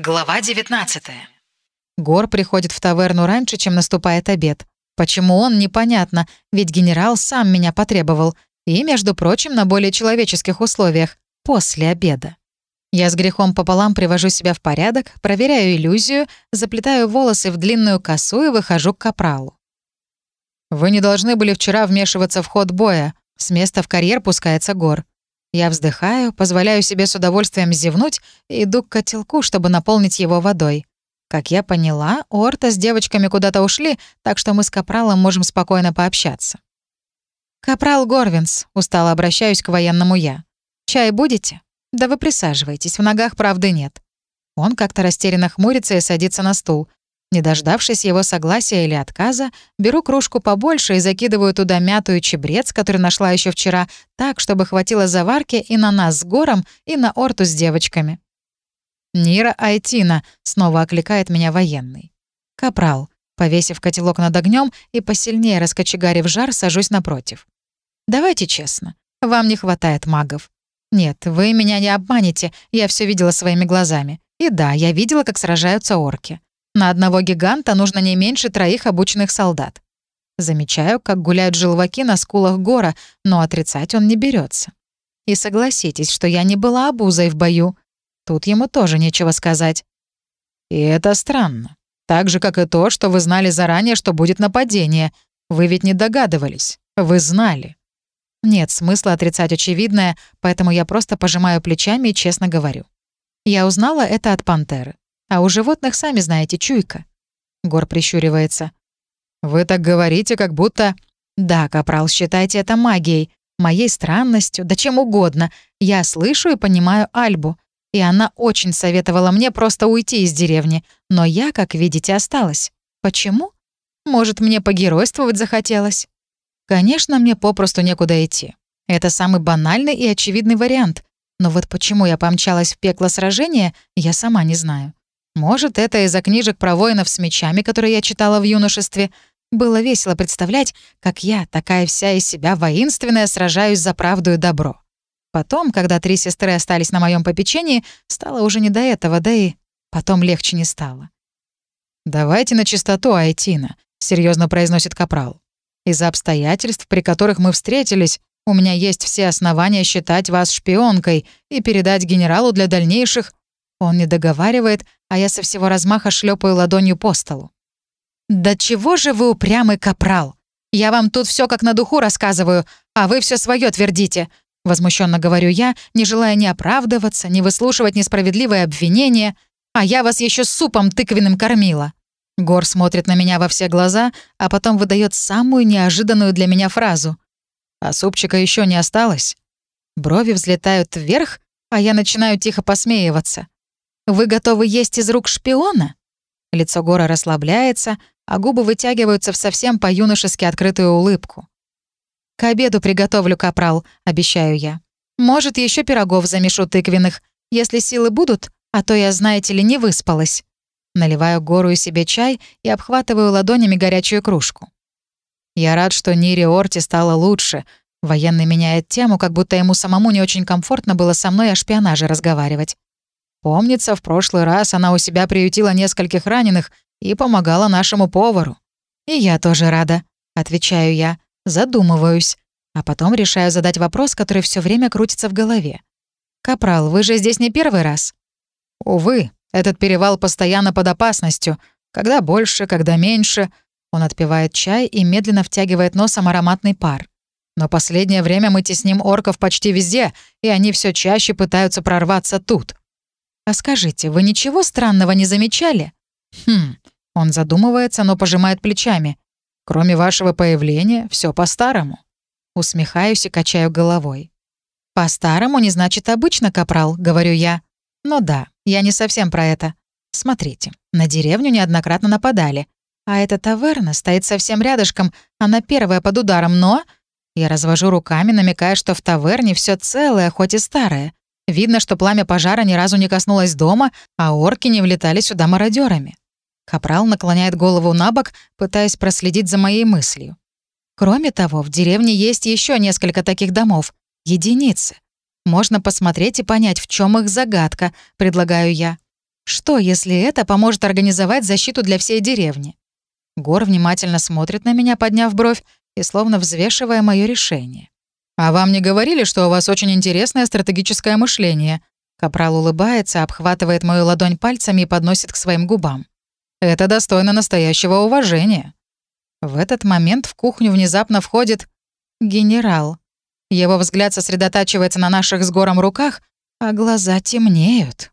Глава 19 Гор приходит в таверну раньше, чем наступает обед. Почему он, непонятно, ведь генерал сам меня потребовал. И, между прочим, на более человеческих условиях, после обеда. Я с грехом пополам привожу себя в порядок, проверяю иллюзию, заплетаю волосы в длинную косу и выхожу к капралу. «Вы не должны были вчера вмешиваться в ход боя», с места в карьер пускается Гор. Я вздыхаю, позволяю себе с удовольствием зевнуть и иду к котелку, чтобы наполнить его водой. Как я поняла, Орта с девочками куда-то ушли, так что мы с Капралом можем спокойно пообщаться. «Капрал Горвинс», — устало обращаюсь к военному я. «Чай будете?» «Да вы присаживайтесь, в ногах правды нет». Он как-то растерянно хмурится и садится на стул. Не дождавшись его согласия или отказа, беру кружку побольше и закидываю туда мятую чебрец, который нашла еще вчера, так, чтобы хватило заварки и на нас с гором, и на орту с девочками. «Нира Айтина», — снова окликает меня военный. «Капрал», повесив котелок над огнем и посильнее раскочегарив жар, сажусь напротив. «Давайте честно, вам не хватает магов. Нет, вы меня не обманете, я все видела своими глазами. И да, я видела, как сражаются орки. На одного гиганта нужно не меньше троих обученных солдат. Замечаю, как гуляют желваки на скулах гора, но отрицать он не берется. И согласитесь, что я не была обузой в бою. Тут ему тоже нечего сказать. И это странно. Так же, как и то, что вы знали заранее, что будет нападение. Вы ведь не догадывались. Вы знали. Нет смысла отрицать очевидное, поэтому я просто пожимаю плечами и честно говорю. Я узнала это от пантеры. А у животных, сами знаете, чуйка. Гор прищуривается. «Вы так говорите, как будто...» «Да, Капрал, считайте это магией, моей странностью, да чем угодно. Я слышу и понимаю Альбу, и она очень советовала мне просто уйти из деревни, но я, как видите, осталась. Почему? Может, мне погеройствовать захотелось?» Конечно, мне попросту некуда идти. Это самый банальный и очевидный вариант. Но вот почему я помчалась в пекло сражения, я сама не знаю. Может, это из-за книжек про воинов с мечами, которые я читала в юношестве. Было весело представлять, как я, такая вся из себя воинственная, сражаюсь за правду и добро. Потом, когда три сестры остались на моем попечении, стало уже не до этого, да и потом легче не стало. «Давайте на чистоту, Айтина», — серьезно произносит Капрал. «Из-за обстоятельств, при которых мы встретились, у меня есть все основания считать вас шпионкой и передать генералу для дальнейших он не договаривает, а я со всего размаха шлепаю ладонью по столу. «Да чего же вы упрямый капрал? Я вам тут все как на духу рассказываю, а вы все свое твердите», — возмущенно говорю я, не желая ни оправдываться, ни выслушивать несправедливые обвинения, а я вас еще супом тыквенным кормила. Гор смотрит на меня во все глаза, а потом выдает самую неожиданную для меня фразу. «А супчика еще не осталось?» Брови взлетают вверх, а я начинаю тихо посмеиваться. Вы готовы есть из рук шпиона?» Лицо Гора расслабляется, а губы вытягиваются в совсем по-юношески открытую улыбку. «К обеду приготовлю, капрал», — обещаю я. «Может, еще пирогов замешу тыквенных, если силы будут, а то я, знаете ли, не выспалась». Наливаю гору и себе чай и обхватываю ладонями горячую кружку. Я рад, что Нире Орти стало лучше. Военный меняет тему, как будто ему самому не очень комфортно было со мной о шпионаже разговаривать. Помнится, в прошлый раз она у себя приютила нескольких раненых и помогала нашему повару. И я тоже рада, отвечаю я, задумываюсь, а потом решаю задать вопрос, который все время крутится в голове. «Капрал, вы же здесь не первый раз?» «Увы, этот перевал постоянно под опасностью. Когда больше, когда меньше». Он отпивает чай и медленно втягивает носом ароматный пар. Но последнее время мы тесним орков почти везде, и они все чаще пытаются прорваться тут. «А скажите, вы ничего странного не замечали?» «Хм...» Он задумывается, но пожимает плечами. «Кроме вашего появления, все по-старому». Усмехаюсь и качаю головой. «По-старому не значит обычно, капрал», — говорю я. «Ну да, я не совсем про это. Смотрите, на деревню неоднократно нападали. А эта таверна стоит совсем рядышком, она первая под ударом, но...» Я развожу руками, намекая, что в таверне все целое, хоть и старое. Видно, что пламя пожара ни разу не коснулось дома, а орки не влетали сюда мародерами. Капрал наклоняет голову на бок, пытаясь проследить за моей мыслью. Кроме того, в деревне есть еще несколько таких домов. Единицы. Можно посмотреть и понять, в чем их загадка, предлагаю я. Что, если это поможет организовать защиту для всей деревни? Гор внимательно смотрит на меня, подняв бровь, и словно взвешивая мое решение. «А вам не говорили, что у вас очень интересное стратегическое мышление?» Капрал улыбается, обхватывает мою ладонь пальцами и подносит к своим губам. «Это достойно настоящего уважения». В этот момент в кухню внезапно входит генерал. Его взгляд сосредотачивается на наших с гором руках, а глаза темнеют.